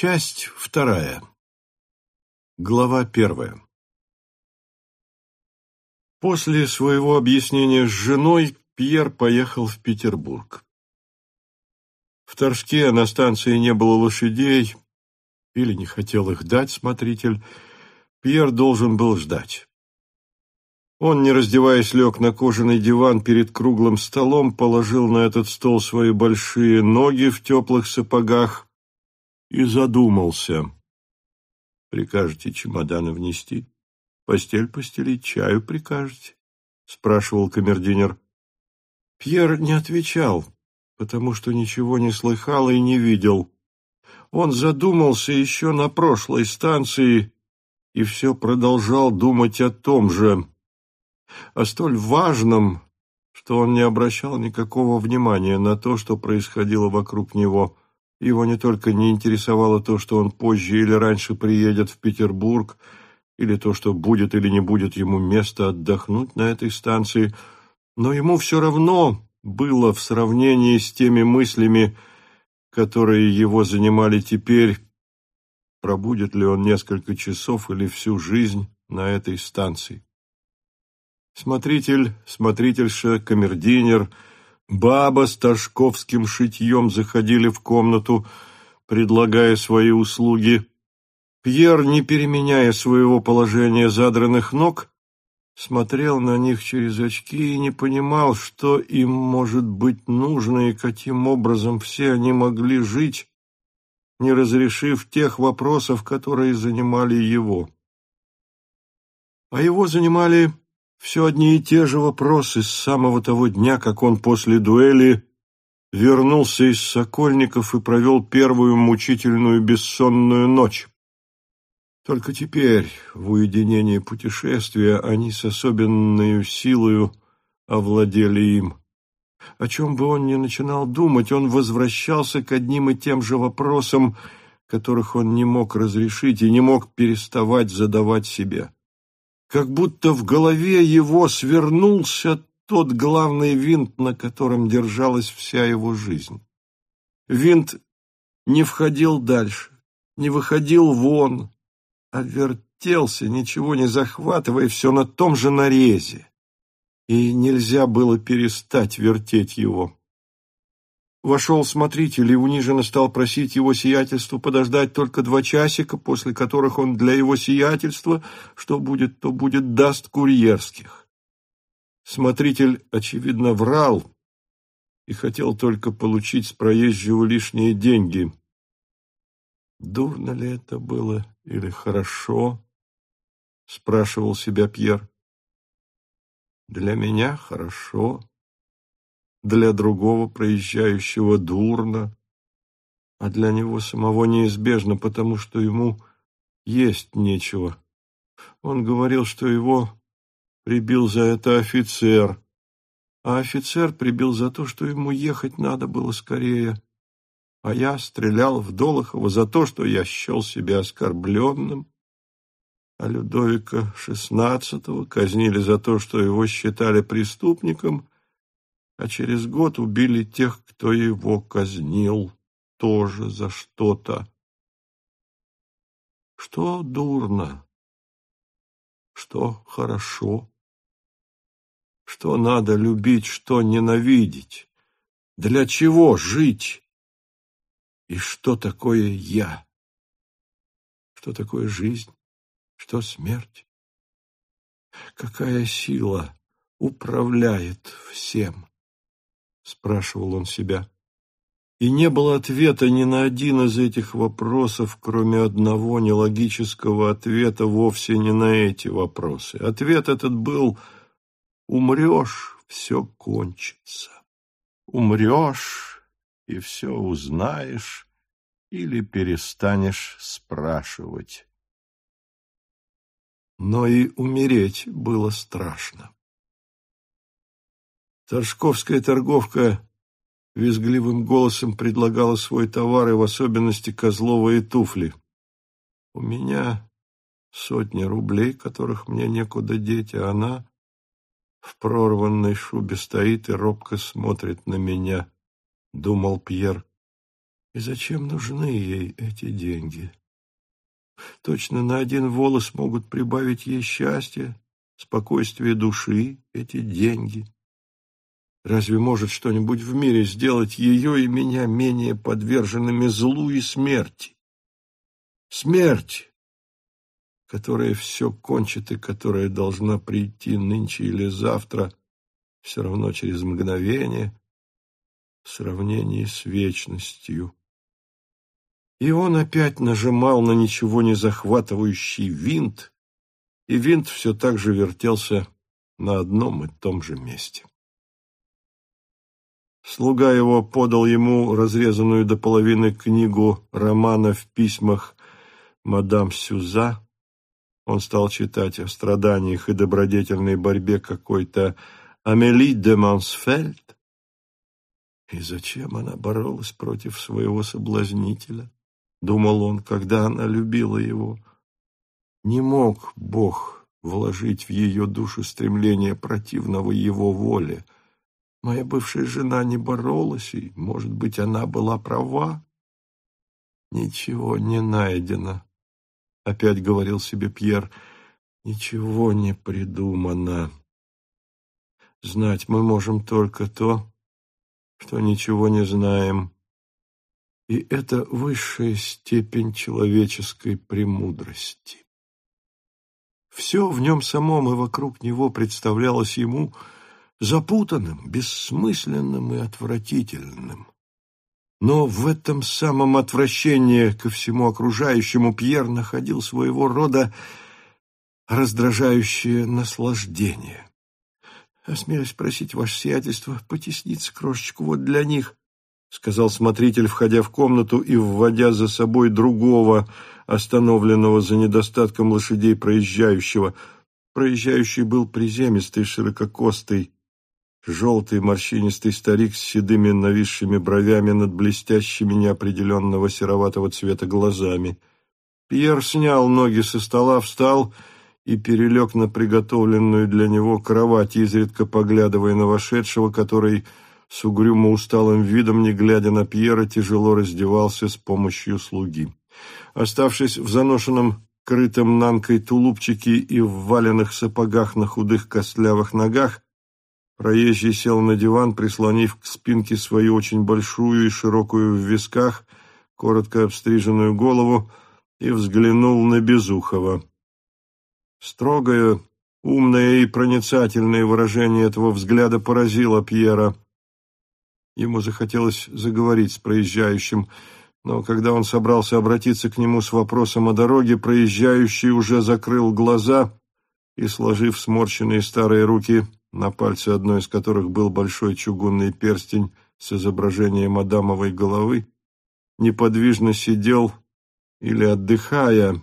Часть вторая. Глава первая. После своего объяснения с женой Пьер поехал в Петербург. В Торжке на станции не было лошадей, или не хотел их дать смотритель. Пьер должен был ждать. Он, не раздеваясь, лег на кожаный диван перед круглым столом, положил на этот стол свои большие ноги в теплых сапогах и задумался. «Прикажете чемоданы внести? Постель постелить, чаю прикажете?» — спрашивал камердинер. Пьер не отвечал, потому что ничего не слыхал и не видел. Он задумался еще на прошлой станции и все продолжал думать о том же о столь важном, что он не обращал никакого внимания на то, что происходило вокруг него. Его не только не интересовало то, что он позже или раньше приедет в Петербург, или то, что будет или не будет ему место отдохнуть на этой станции, но ему все равно было в сравнении с теми мыслями, которые его занимали теперь, пробудет ли он несколько часов или всю жизнь на этой станции. Смотритель, смотрительша, камердинер, баба с ташковским шитьем заходили в комнату, предлагая свои услуги. Пьер, не переменяя своего положения задранных ног, смотрел на них через очки и не понимал, что им может быть нужно и каким образом все они могли жить, не разрешив тех вопросов, которые занимали его. А его занимали все одни и те же вопросы с самого того дня, как он после дуэли вернулся из Сокольников и провел первую мучительную бессонную ночь. Только теперь, в уединении путешествия, они с особенной силою овладели им. О чем бы он ни начинал думать, он возвращался к одним и тем же вопросам, которых он не мог разрешить и не мог переставать задавать себе как будто в голове его свернулся тот главный винт, на котором держалась вся его жизнь. Винт не входил дальше, не выходил вон, а вертелся, ничего не захватывая, все на том же нарезе. И нельзя было перестать вертеть его. Вошел смотритель и униженно стал просить его сиятельство подождать только два часика, после которых он для его сиятельства, что будет, то будет, даст курьерских. Смотритель, очевидно, врал и хотел только получить с проезжего лишние деньги. «Дурно ли это было или хорошо?» — спрашивал себя Пьер. «Для меня хорошо», для другого проезжающего дурно, а для него самого неизбежно, потому что ему есть нечего. Он говорил, что его прибил за это офицер, а офицер прибил за то, что ему ехать надо было скорее, а я стрелял в Долохова за то, что я счел себя оскорбленным, а Людовика XVI казнили за то, что его считали преступником, а через год убили тех, кто его казнил, тоже за что-то. Что дурно, что хорошо, что надо любить, что ненавидеть, для чего жить? И что такое я, что такое жизнь, что смерть, какая сила управляет всем спрашивал он себя. И не было ответа ни на один из этих вопросов, кроме одного нелогического ответа вовсе не на эти вопросы. Ответ этот был «Умрешь, все кончится. Умрешь, и все узнаешь, или перестанешь спрашивать». Но и умереть было страшно. Торжковская торговка визгливым голосом предлагала свой товар, и в особенности козловые туфли. У меня сотни рублей, которых мне некуда деть, а она в прорванной шубе стоит и робко смотрит на меня, — думал Пьер. И зачем нужны ей эти деньги? Точно на один волос могут прибавить ей счастье, спокойствие души, эти деньги. Разве может что-нибудь в мире сделать ее и меня менее подверженными злу и смерти? Смерть, которая все кончит и которая должна прийти нынче или завтра, все равно через мгновение, в сравнении с вечностью. И он опять нажимал на ничего не захватывающий винт, и винт все так же вертелся на одном и том же месте. Слуга его подал ему разрезанную до половины книгу романа в письмах мадам Сюза. Он стал читать о страданиях и добродетельной борьбе какой-то Амели де Мансфельд. И зачем она боролась против своего соблазнителя? Думал он, когда она любила его. Не мог Бог вложить в ее душу стремление противного его воле. Моя бывшая жена не боролась, и, может быть, она была права. Ничего не найдено, — опять говорил себе Пьер. Ничего не придумано. Знать мы можем только то, что ничего не знаем. И это высшая степень человеческой премудрости. Все в нем самом и вокруг него представлялось ему запутанным, бессмысленным и отвратительным. Но в этом самом отвращении ко всему окружающему Пьер находил своего рода раздражающее наслаждение. «Осмелюсь просить ваше сиятельство потесниться крошечку вот для них», — сказал смотритель, входя в комнату и вводя за собой другого, остановленного за недостатком лошадей проезжающего. Проезжающий был приземистый, ширококостый, желтый морщинистый старик с седыми нависшими бровями над блестящими неопределенного сероватого цвета глазами. Пьер снял ноги со стола, встал и перелег на приготовленную для него кровать, изредка поглядывая на вошедшего, который с угрюмо усталым видом, не глядя на Пьера, тяжело раздевался с помощью слуги. Оставшись в заношенном крытом нанкой тулупчике и в валенных сапогах на худых костлявых ногах, проезжий сел на диван, прислонив к спинке свою очень большую и широкую в висках, коротко обстриженную голову, и взглянул на Безухова. Строгое, умное и проницательное выражение этого взгляда поразило Пьера. Ему захотелось заговорить с проезжающим, но когда он собрался обратиться к нему с вопросом о дороге, проезжающий уже закрыл глаза и, сложив сморщенные старые руки, на пальце одной из которых был большой чугунный перстень с изображением Адамовой головы, неподвижно сидел или отдыхая,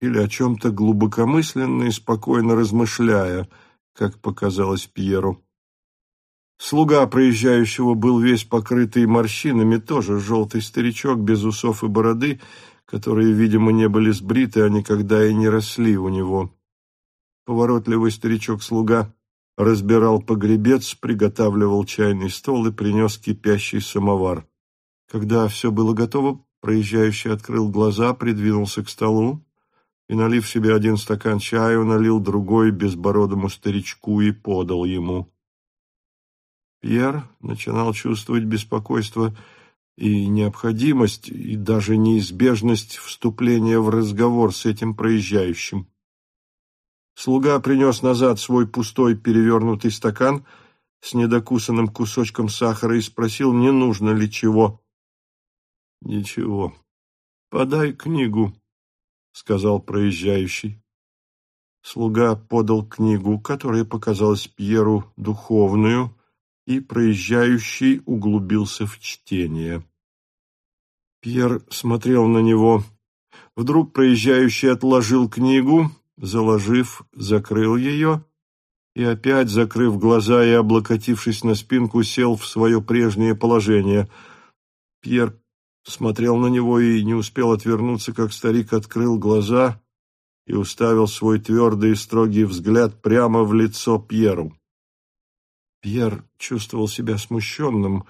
или о чем-то глубокомысленно и спокойно размышляя, как показалось Пьеру. Слуга проезжающего был весь покрытый морщинами, тоже желтый старичок, без усов и бороды, которые, видимо, не были сбриты, а никогда и не росли у него. Поворотливый старичок-слуга разбирал погребец, приготавливал чайный стол и принес кипящий самовар. Когда все было готово, проезжающий открыл глаза, придвинулся к столу, и, налив себе один стакан чаю, налил другой безбородому старичку и подал ему. Пьер начинал чувствовать беспокойство и необходимость, и даже неизбежность вступления в разговор с этим проезжающим. Слуга принес назад свой пустой перевернутый стакан с недокусанным кусочком сахара и спросил, не нужно ли чего. — Ничего. Подай книгу, сказал проезжающий. Слуга подал книгу, которая показалась Пьеру духовную, и проезжающий углубился в чтение. Пьер смотрел на него. Вдруг проезжающий отложил книгу, заложив, закрыл ее и опять, закрыв глаза и облокотившись на спинку, сел в свое прежнее положение. Пьер смотрел на него и не успел отвернуться, как старик открыл глаза и уставил свой твердый и строгий взгляд прямо в лицо Пьеру. Пьер чувствовал себя смущенным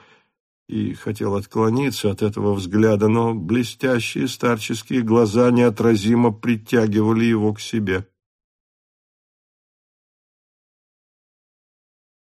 и хотел отклониться от этого взгляда, но блестящие старческие глаза неотразимо притягивали его к себе.